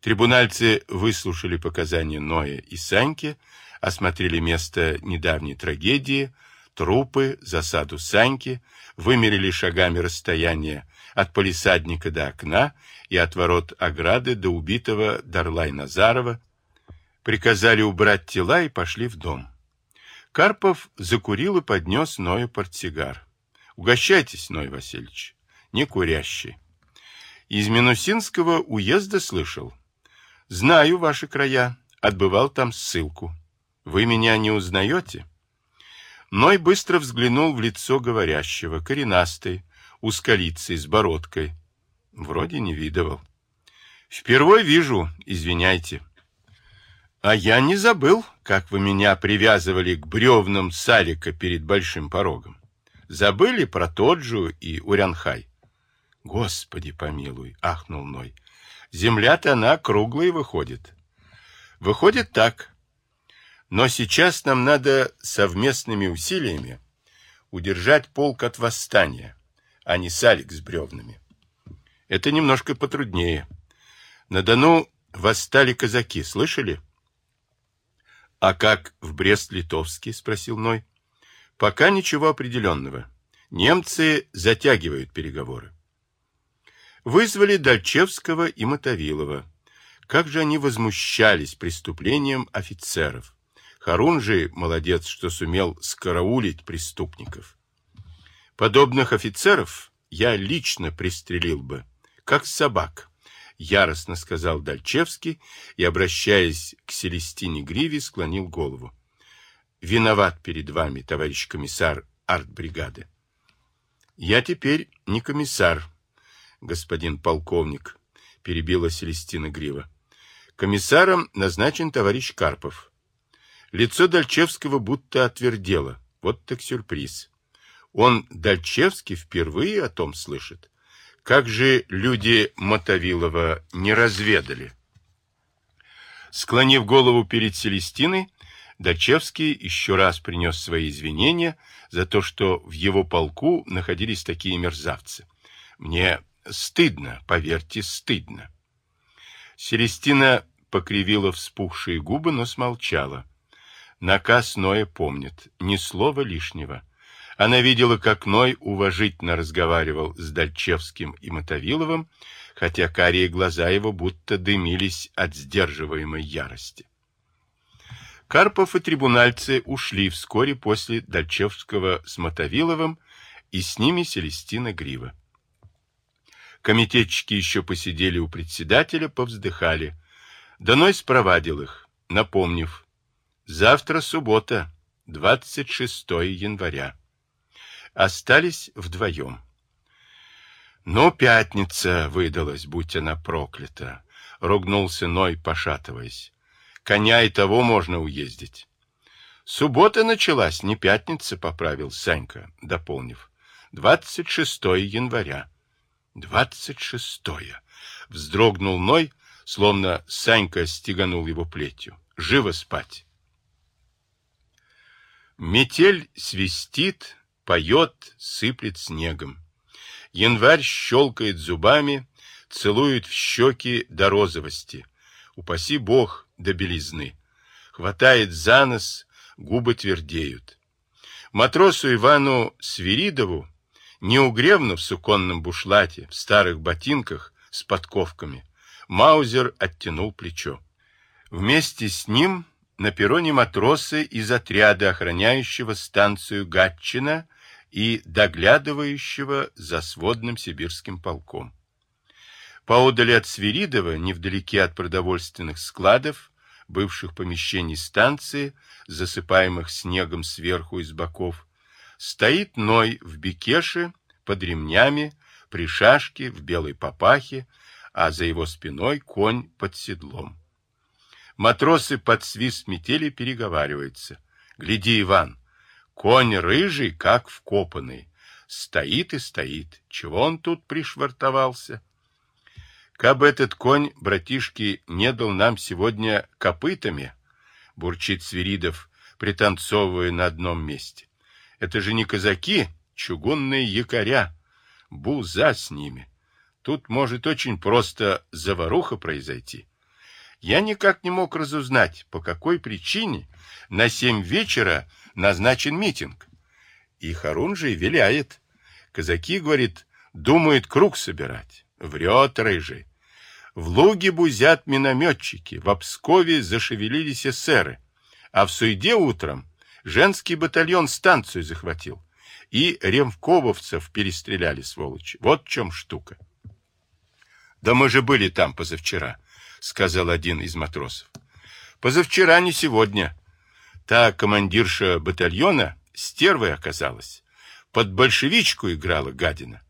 Трибунальцы выслушали показания Ноя и Саньки, осмотрели место недавней трагедии, трупы, засаду Саньки, вымерили шагами расстояние от полисадника до окна и от ворот ограды до убитого Дарлай Назарова, приказали убрать тела и пошли в дом. Карпов закурил и поднес Ною портсигар. Угощайтесь, Ной Васильевич, не курящий. Из Минусинского уезда слышал. Знаю ваши края, отбывал там ссылку. Вы меня не узнаете? Ной быстро взглянул в лицо говорящего, коренастый, узколицей, с бородкой. Вроде не видывал. Впервой вижу, извиняйте. А я не забыл, как вы меня привязывали к бревнам Салика перед большим порогом. Забыли про Тоджу и Урянхай? Господи помилуй, ахнул Ной. Земля-то она круглая выходит. Выходит так. Но сейчас нам надо совместными усилиями удержать полк от восстания, а не Салик с бревнами. Это немножко потруднее. На Дону восстали казаки, слышали? А как в Брест-Литовске, спросил Ной. Пока ничего определенного. Немцы затягивают переговоры. Вызвали Дальчевского и Мотовилова. Как же они возмущались преступлением офицеров. Харун же молодец, что сумел скараулить преступников. Подобных офицеров я лично пристрелил бы, как собак, яростно сказал Дальчевский и, обращаясь к Селестине Гриве, склонил голову виноват перед вами, товарищ комиссар артбригады. Я теперь не комиссар, господин полковник, перебила Селестина Грива. Комиссаром назначен товарищ Карпов. Лицо Дальчевского будто отвердело. Вот так сюрприз. Он, Дальчевский, впервые о том слышит. Как же люди Мотовилова не разведали? Склонив голову перед Селестиной, Дачевский еще раз принес свои извинения за то, что в его полку находились такие мерзавцы. Мне стыдно, поверьте, стыдно. Селестина покривила вспухшие губы, но смолчала. Наказ Ноя помнит, ни слова лишнего. Она видела, как Ной уважительно разговаривал с Дальчевским и Мотовиловым, хотя карие глаза его будто дымились от сдерживаемой ярости. Карпов и трибунальцы ушли вскоре после Дальчевского с Мотовиловым, и с ними Селестина Грива. Комитетчики еще посидели у председателя, повздыхали. Даной спровадил их, напомнив. Завтра суббота, 26 января. Остались вдвоем. Но пятница выдалась, будь она проклята, ругнулся Ной, пошатываясь. Коня и того можно уездить. Суббота началась, не пятница, поправил Санька, дополнив. Двадцать шестое января. Двадцать шестое. Вздрогнул Ной, словно Санька стеганул его плетью. Живо спать. Метель свистит, поет, сыплет снегом. Январь щелкает зубами, целует в щеки до розовости. Упаси бог, до белизны. Хватает за нос, губы твердеют. Матросу Ивану Свиридову, неугревно в суконном бушлате, в старых ботинках с подковками, Маузер оттянул плечо. Вместе с ним на перроне матросы из отряда, охраняющего станцию Гатчина и доглядывающего за сводным сибирским полком. Поодали от Свиридова, невдалеке от продовольственных складов, бывших помещений станции, засыпаемых снегом сверху и с боков, стоит Ной в бекеше, под ремнями, при шашке, в белой папахе, а за его спиной конь под седлом. Матросы под свист метели переговариваются. Гляди, Иван, конь рыжий, как вкопанный, стоит и стоит. Чего он тут пришвартовался? Кабы этот конь, братишки, не дал нам сегодня копытами, бурчит Свиридов, пританцовывая на одном месте. Это же не казаки, чугунные якоря. Буза с ними. Тут может очень просто заваруха произойти. Я никак не мог разузнать, по какой причине на семь вечера назначен митинг. И Харунжий виляет. Казаки, говорит, думают круг собирать. Врет рыжий. В Луге бузят минометчики, в Обскове зашевелились эсеры, а в Суйде утром женский батальон станцию захватил. И ремкововцев перестреляли, сволочи. Вот в чем штука. Да мы же были там позавчера, сказал один из матросов. Позавчера, не сегодня. Та командирша батальона стервой оказалась. Под большевичку играла гадина.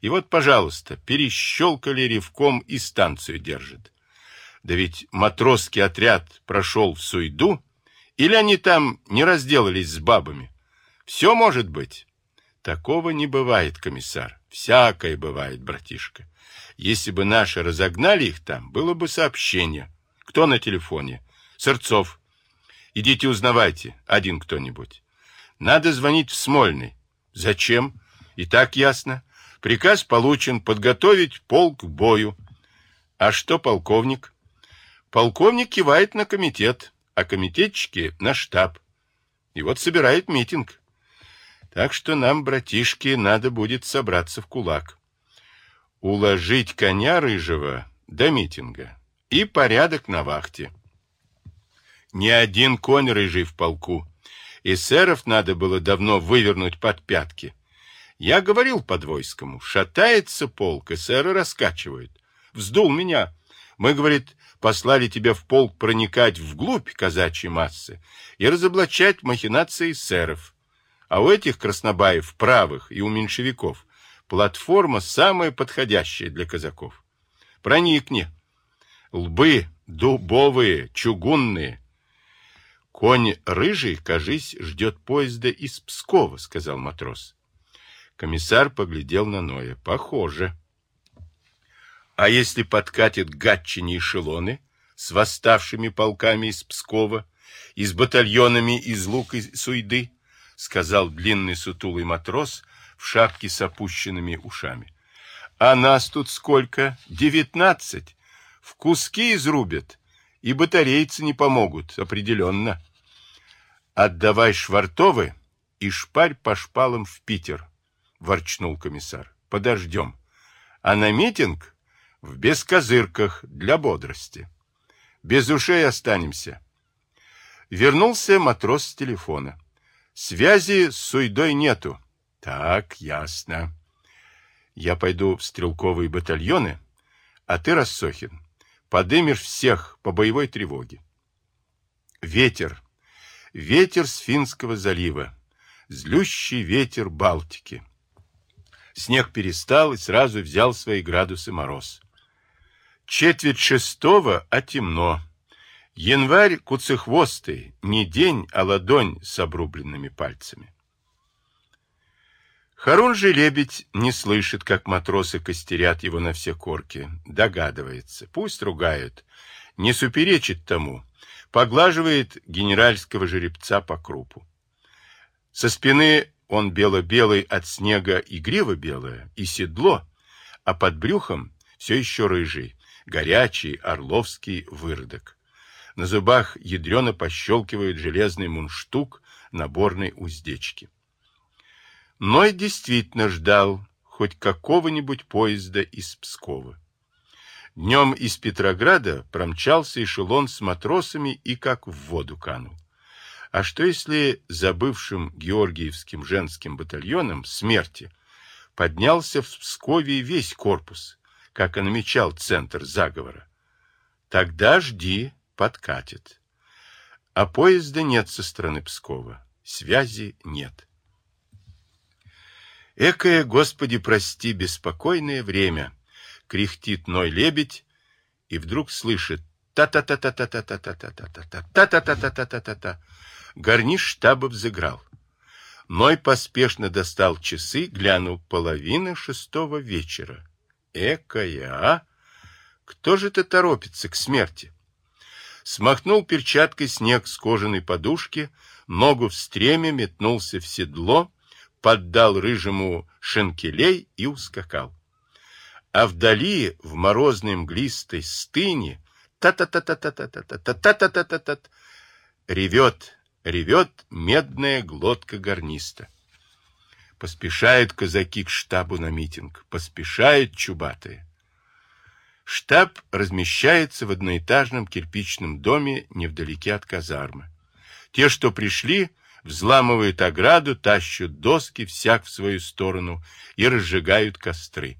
И вот, пожалуйста, перещелкали ревком и станцию держит. Да ведь матросский отряд прошел в Суйду, или они там не разделались с бабами? Все может быть. Такого не бывает, комиссар. Всякое бывает, братишка. Если бы наши разогнали их там, было бы сообщение. Кто на телефоне? Сырцов. Идите узнавайте, один кто-нибудь. Надо звонить в Смольный. Зачем? И так ясно. Приказ получен подготовить полк к бою. А что полковник? Полковник кивает на комитет, а комитетчики на штаб. И вот собирает митинг. Так что нам, братишки, надо будет собраться в кулак. Уложить коня рыжего до митинга и порядок на вахте. Ни один конь рыжий в полку. Эсеров надо было давно вывернуть под пятки. Я говорил подвойскому, шатается полк, эсеры раскачивают. Вздул меня. Мы, говорит, послали тебя в полк проникать вглубь казачьей массы и разоблачать махинации эсеров. А у этих краснобаев правых и у меньшевиков платформа самая подходящая для казаков. Проникни. Лбы дубовые, чугунные. Конь рыжий, кажись, ждет поезда из Пскова, сказал матрос. Комиссар поглядел на Ноя. Похоже. А если подкатят гатчине эшелоны с восставшими полками из Пскова и с батальонами из Лук и Суйды, сказал длинный сутулый матрос в шапке с опущенными ушами. А нас тут сколько? Девятнадцать. В куски изрубят. И батарейцы не помогут, определенно. Отдавай швартовы и шпарь по шпалам в Питер. — ворчнул комиссар. — Подождем. А на митинг в бескозырках для бодрости. Без ушей останемся. Вернулся матрос с телефона. Связи с Суйдой нету. Так, ясно. Я пойду в стрелковые батальоны, а ты, Рассохин, подымешь всех по боевой тревоге. Ветер. Ветер с Финского залива. Злющий ветер Балтики. Снег перестал, и сразу взял свои градусы мороз. Четверть шестого, а темно. Январь куцехвостый, не день, а ладонь с обрубленными пальцами. Харунжий лебедь не слышит, как матросы костерят его на все корки. Догадывается. Пусть ругают. Не суперечит тому. Поглаживает генеральского жеребца по крупу. Со спины он бело-белый от снега и грива белая, и седло, а под брюхом все еще рыжий, горячий орловский выродок. На зубах ядрено пощелкивает железный мундштук наборной уздечки. Ной действительно ждал хоть какого-нибудь поезда из Пскова. Днем из Петрограда промчался эшелон с матросами и как в воду канул. А что если за бывшим Георгиевским женским батальоном смерти поднялся в Пскове весь корпус, как и намечал центр заговора? Тогда жди, подкатит. А поезда нет со стороны Пскова, связи нет. Экое, Господи, прости, беспокойное время, кряхтит Ной лебедь и вдруг слышит та-та-та-та-та-та-та-та-та-та-та-та-та-та-та-та гарниш штаба взыграл. Ной поспешно достал часы, глянул половина шестого вечера. Экая, а? Кто же это торопится к смерти? Смахнул перчаткой снег с кожаной подушки, ногу в стреме метнулся в седло, поддал рыжему шенкелей и ускакал. А вдали, в морозной мглистой стыне, та-та-та-та-та-та-та-та-та-та-та-та. Ревет, ревет медная глотка гарниста. Поспешают казаки к штабу на митинг, поспешают чубатые. Штаб размещается в одноэтажном кирпичном доме невдалеке от казармы. Те, что пришли, взламывают ограду, тащат доски всяк в свою сторону и разжигают костры.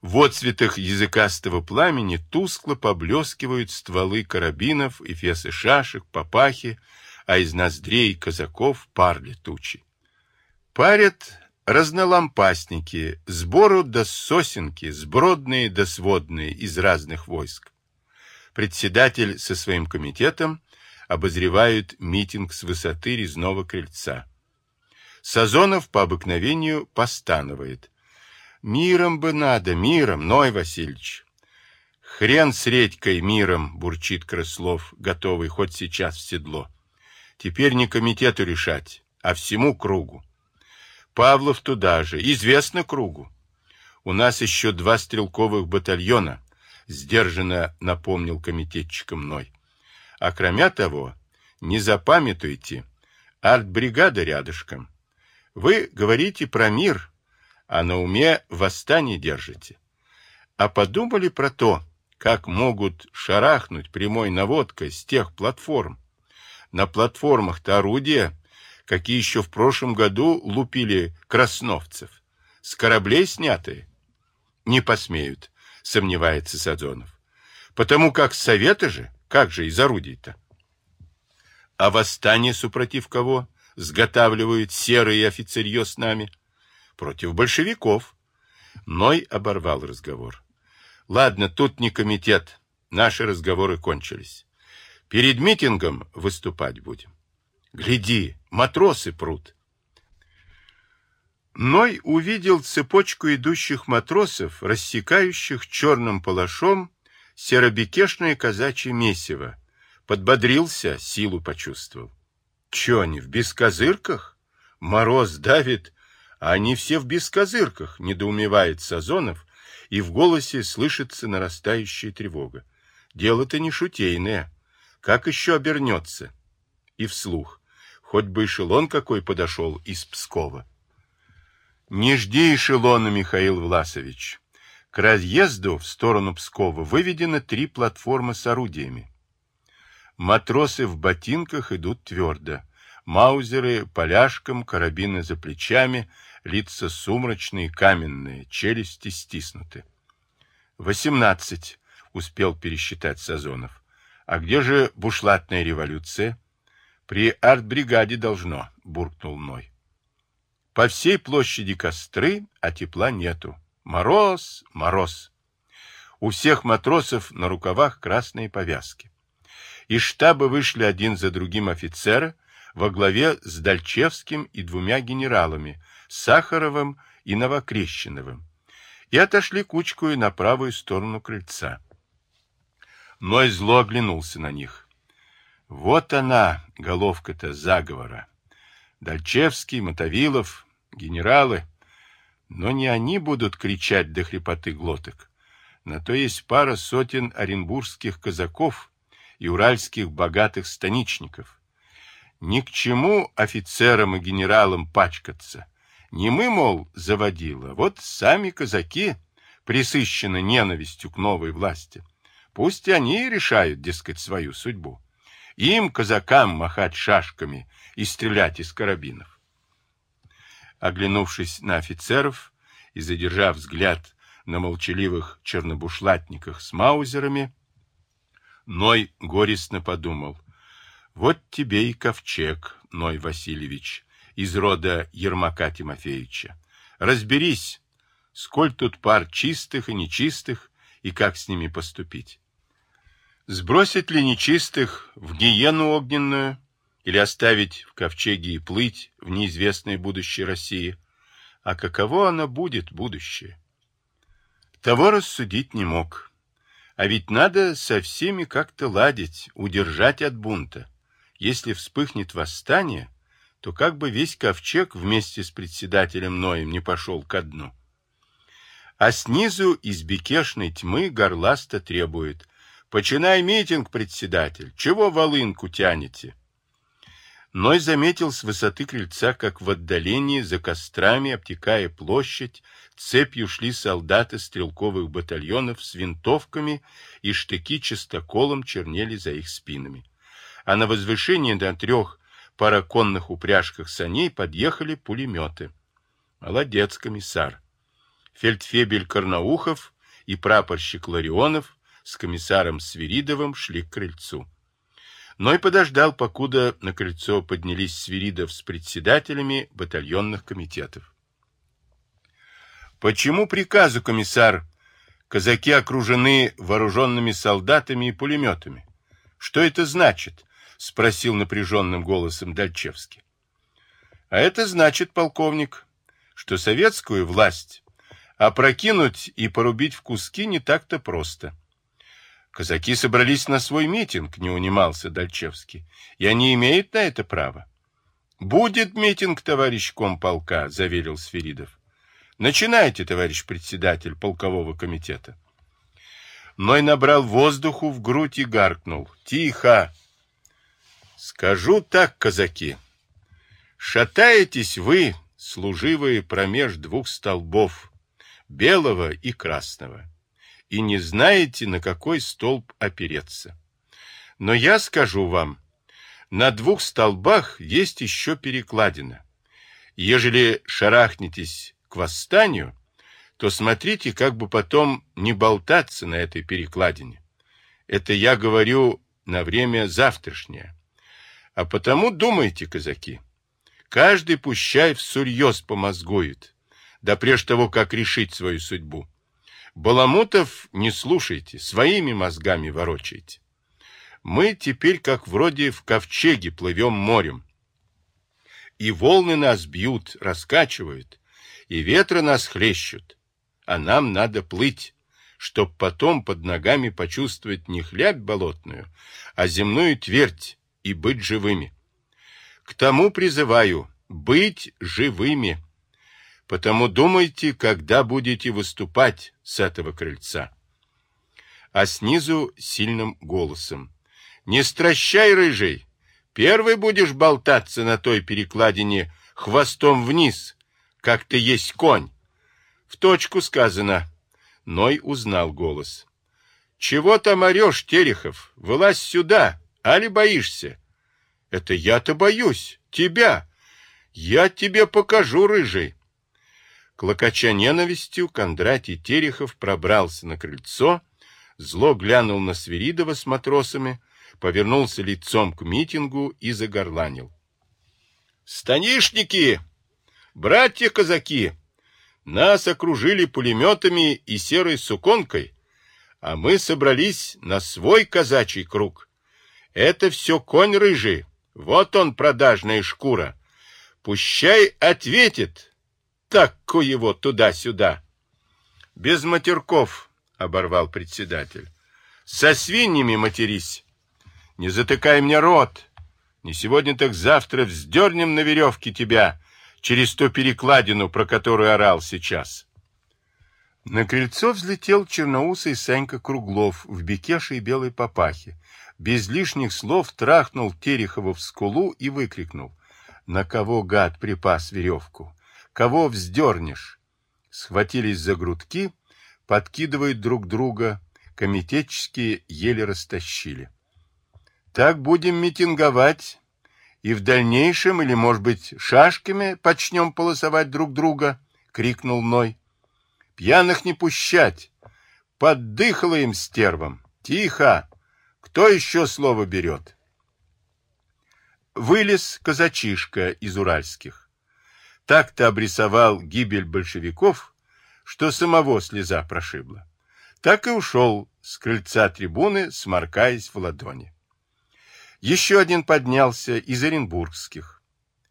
В отцветах языкастого пламени тускло поблескивают стволы карабинов, эфесы шашек, папахи, а из ноздрей казаков пар летучий. Парят разнолампасники, сбору до сосенки, сбродные до сводные из разных войск. Председатель со своим комитетом обозревают митинг с высоты резного крыльца. Сазонов по обыкновению постанывает. «Миром бы надо, миром, Ной Васильевич!» «Хрен с редькой миром!» — бурчит Крыслов, готовый хоть сейчас в седло. «Теперь не комитету решать, а всему кругу. Павлов туда же, известно кругу. У нас еще два стрелковых батальона, сдержанно напомнил комитетчиком Ной. А кроме того, не запамятуйте, артбригада рядышком. Вы говорите про мир, а на уме восстание держите. А подумали про то, как могут шарахнуть прямой наводкой с тех платформ. На платформах-то орудия какие еще в прошлом году лупили красновцев. С кораблей снятые? Не посмеют, сомневается Сазонов. Потому как советы же, как же из орудий-то? А восстание супротив кого сготавливают серые офицерье с нами? Против большевиков. Ной оборвал разговор. Ладно, тут не комитет, наши разговоры кончились. Перед митингом выступать будем. Гляди, матросы прут. Ной увидел цепочку идущих матросов, рассекающих черным палашом серобекешное казачье месиво. Подбодрился, силу почувствовал. Че они, в бескозырках? Мороз давит, а они все в бескозырках, недоумевает Сазонов, и в голосе слышится нарастающая тревога. Дело-то не шутейное. Как еще обернется? И вслух. Хоть бы эшелон какой подошел из Пскова. Не жди эшелона, Михаил Власович. К разъезду в сторону Пскова выведено три платформы с орудиями. Матросы в ботинках идут твердо. Маузеры поляшком, карабины за плечами, лица сумрачные, каменные, челюсти стиснуты. «Восемнадцать», — успел пересчитать Сазонов. «А где же бушлатная революция?» При артбригаде должно, буркнул Ной. По всей площади костры, а тепла нету. Мороз, мороз. У всех матросов на рукавах красные повязки. Из штаба вышли один за другим офицеры во главе с Дальчевским и двумя генералами, Сахаровым и Новокрещеновым, и отошли кучкою на правую сторону крыльца. Ной зло оглянулся на них. Вот она, головка-то заговора. Дальчевский, Мотовилов, генералы. Но не они будут кричать до хрипоты глоток. На то есть пара сотен оренбургских казаков и уральских богатых станичников. Ни к чему офицерам и генералам пачкаться. Не мы, мол, заводила, вот сами казаки присыщены ненавистью к новой власти. Пусть они решают, дескать, свою судьбу. Им, казакам, махать шашками и стрелять из карабинов. Оглянувшись на офицеров и задержав взгляд на молчаливых чернобушлатниках с маузерами, Ной горестно подумал, вот тебе и ковчег, Ной Васильевич, из рода Ермака Тимофеевича. Разберись, сколь тут пар чистых и нечистых, и как с ними поступить. Сбросить ли нечистых в гиену огненную или оставить в ковчеге и плыть в неизвестное будущее России? А каково оно будет, будущее? Того рассудить не мог. А ведь надо со всеми как-то ладить, удержать от бунта. Если вспыхнет восстание, то как бы весь ковчег вместе с председателем Ноем не пошел ко дну. А снизу из бекешной тьмы горласта требует – Починай митинг, председатель. Чего волынку тянете? Ной заметил с высоты крыльца, как в отдалении за кострами, обтекая площадь, цепью шли солдаты стрелковых батальонов с винтовками, и штыки чистоколом чернели за их спинами. А на возвышении до трех параконных упряжках саней подъехали пулеметы. Молодец, комиссар. Фельдфебель Карнаухов и прапорщик Ларионов с комиссаром Свиридовым шли к крыльцу но и подождал, покуда на крыльцо поднялись Свиридов с председателями батальонных комитетов. «Почему приказу, комиссар, казаки окружены вооруженными солдатами и пулеметами? Что это значит?» — спросил напряженным голосом Дальчевский. «А это значит, полковник, что советскую власть опрокинуть и порубить в куски не так-то просто». Казаки собрались на свой митинг, не унимался Дальчевский, и они имеют на это право. Будет митинг, товарищ комполка, заверил Сферидов. Начинайте, товарищ председатель полкового комитета. Ной набрал воздуху в грудь и гаркнул. Тихо! Скажу так, казаки. Шатаетесь вы, служивые промеж двух столбов, белого и красного и не знаете, на какой столб опереться. Но я скажу вам, на двух столбах есть еще перекладина. Ежели шарахнетесь к восстанию, то смотрите, как бы потом не болтаться на этой перекладине. Это я говорю на время завтрашнее. А потому думайте, казаки, каждый пущай всерьез помозгует, да прежде того, как решить свою судьбу. Баламутов не слушайте, своими мозгами ворочайте. Мы теперь как вроде в ковчеге плывем морем. И волны нас бьют, раскачивают, и ветры нас хлещут. А нам надо плыть, чтоб потом под ногами почувствовать не хлябь болотную, а земную твердь и быть живыми. К тому призываю быть живыми. Потому думайте, когда будете выступать с этого крыльца. А снизу сильным голосом. Не стращай, рыжий! Первый будешь болтаться на той перекладине хвостом вниз, как ты есть конь. В точку сказано. Ной узнал голос. Чего там орешь, Терехов? Вылазь сюда, али боишься? Это я-то боюсь. Тебя. Я тебе покажу, рыжий. Клокоча ненавистью, Кондратий Терехов пробрался на крыльцо, зло глянул на Свиридова с матросами, повернулся лицом к митингу и загорланил. «Станишники! Братья-казаки! Нас окружили пулеметами и серой суконкой, а мы собрались на свой казачий круг. Это все конь рыжий, вот он, продажная шкура. Пущай ответит, так-ку его туда-сюда. Без матерков, оборвал председатель. Со свиньями матерись. Не затыкай мне рот. Не сегодня, так завтра вздернем на веревке тебя через ту перекладину, про которую орал сейчас. На крыльцо взлетел черноусый Санька Круглов в бекеше и белой папахе. Без лишних слов трахнул Терехова в скулу и выкрикнул. На кого гад припас веревку? Кого вздернешь? Схватились за грудки, подкидывают друг друга, комитетческие еле растащили. Так будем митинговать и в дальнейшем, или, может быть, шашками почнем полосовать друг друга, крикнул Ной. Пьяных не пущать, поддыхало им стервом. Тихо! Кто еще слово берет? Вылез казачишка из уральских так-то обрисовал гибель большевиков, что самого слеза прошибла. Так и ушел с крыльца трибуны, сморкаясь в ладони. Еще один поднялся из оренбургских.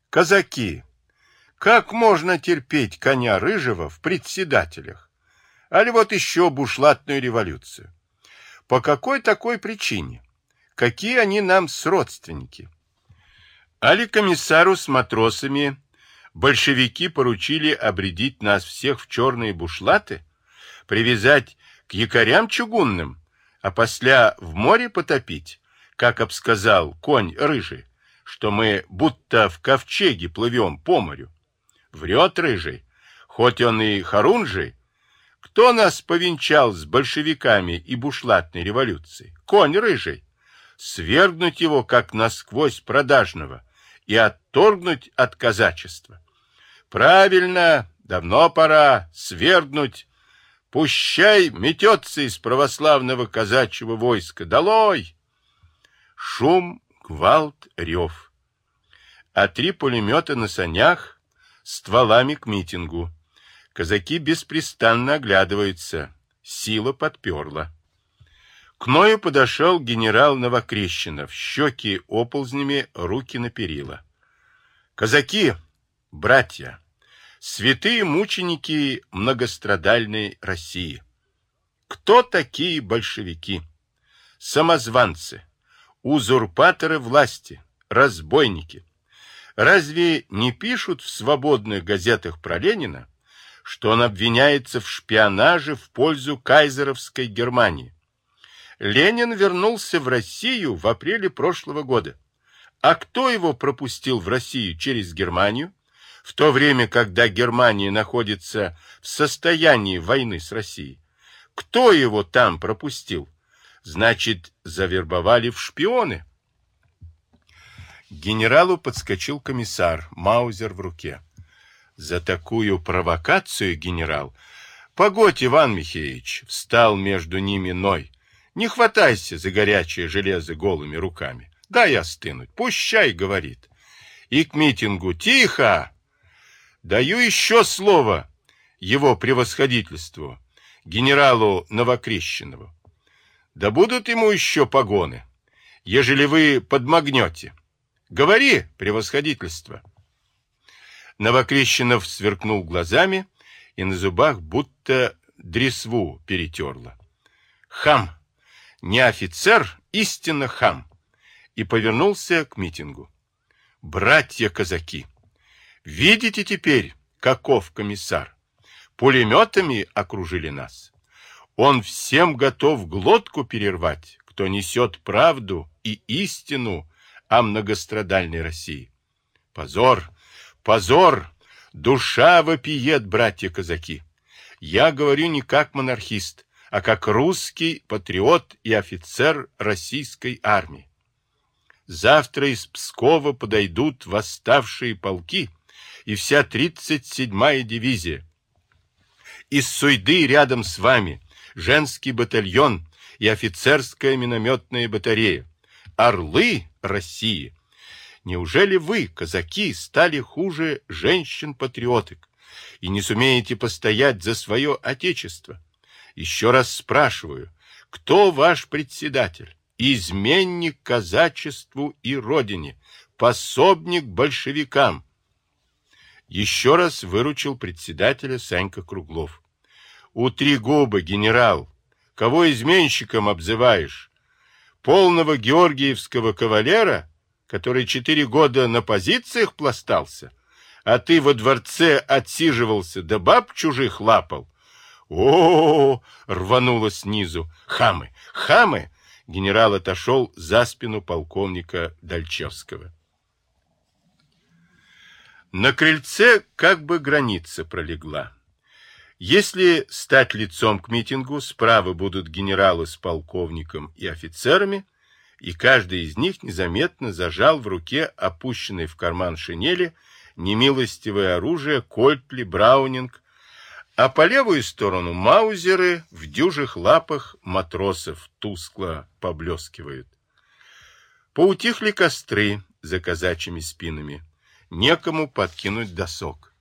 Казаки! Как можно терпеть коня рыжего в председателях? Али вот еще бушлатную революцию? По какой такой причине? Какие они нам сродственники? Али комиссару с матросами большевики поручили обредить нас всех в черные бушлаты, привязать к якорям чугунным, а после в море потопить, как обсказал конь рыжий, что мы будто в ковчеге плывем по морю. Врет рыжий, хоть он и хорунжий. Кто нас повенчал с большевиками и бушлатной революцией? Конь рыжий. Свергнуть его, как насквозь продажного, и отторгнуть от казачества. Правильно, давно пора свергнуть Пущай метется из православного казачьего войска. Долой! Шум, гвалт, рев. А три пулемета на санях стволами к митингу. Казаки беспрестанно оглядываются. Сила подперла. К Ною подошел генерал Новокрещенов, щеки оползнями, руки на перила. «Казаки, братья, святые мученики многострадальной России. Кто такие большевики? Самозванцы, узурпаторы власти, разбойники. Разве не пишут в свободных газетах про Ленина, что он обвиняется в шпионаже в пользу кайзеровской Германии? Ленин вернулся в Россию в апреле прошлого года. А кто его пропустил в Россию через Германию? В то время, когда Германия находится в состоянии войны с Россией. Кто его там пропустил? Значит, завербовали в шпионы. Генералу подскочил комиссар, Маузер в руке. За такую провокацию, генерал, погодь, Иван Михеевич, встал между ними Ной. Не хватайся за горячее железо голыми руками. Дай остынуть, пущай, говорит. И к митингу тихо, Даю еще слово его превосходительству, генералу Новокрещенову. Да будут ему еще погоны, ежели вы подмагнете. Говори, превосходительство. Новокрещенов сверкнул глазами, и на зубах будто дресву перетерло. Хам! Не офицер, истинно хам! И повернулся к митингу. Братья-казаки! Видите теперь, каков комиссар? Пулеметами окружили нас. Он всем готов глотку перервать, кто несет правду и истину о многострадальной России. Позор, позор, душа вопиет, братья-казаки. Я говорю не как монархист, а как русский патриот и офицер российской армии. Завтра из Пскова подойдут восставшие полки — и вся 37-я дивизия. Из Суйды рядом с вами женский батальон и офицерская минометная батарея. Орлы России! Неужели вы, казаки, стали хуже женщин-патриоток и не сумеете постоять за свое отечество? Еще раз спрашиваю, кто ваш председатель? Изменник казачеству и родине, пособник большевикам, еще раз выручил председателя Санька Круглов. «Утри губы, генерал! Кого изменщиком обзываешь? Полного георгиевского кавалера, который четыре года на позициях пластался, а ты во дворце отсиживался, да баб чужих лапал? О, -о, рвануло снизу. Хамы, хамы! Генерал отошел за спину полковника Дальчевского. На крыльце как бы граница пролегла. Если стать лицом к митингу, справа будут генералы с полковником и офицерами, и каждый из них незаметно зажал в руке опущенный в карман шинели немилостивое оружие Кольтли, Браунинг, а по левую сторону маузеры в дюжих лапах матросов тускло поблескивают. Поутихли костры за казачьими спинами некому подкинуть досок.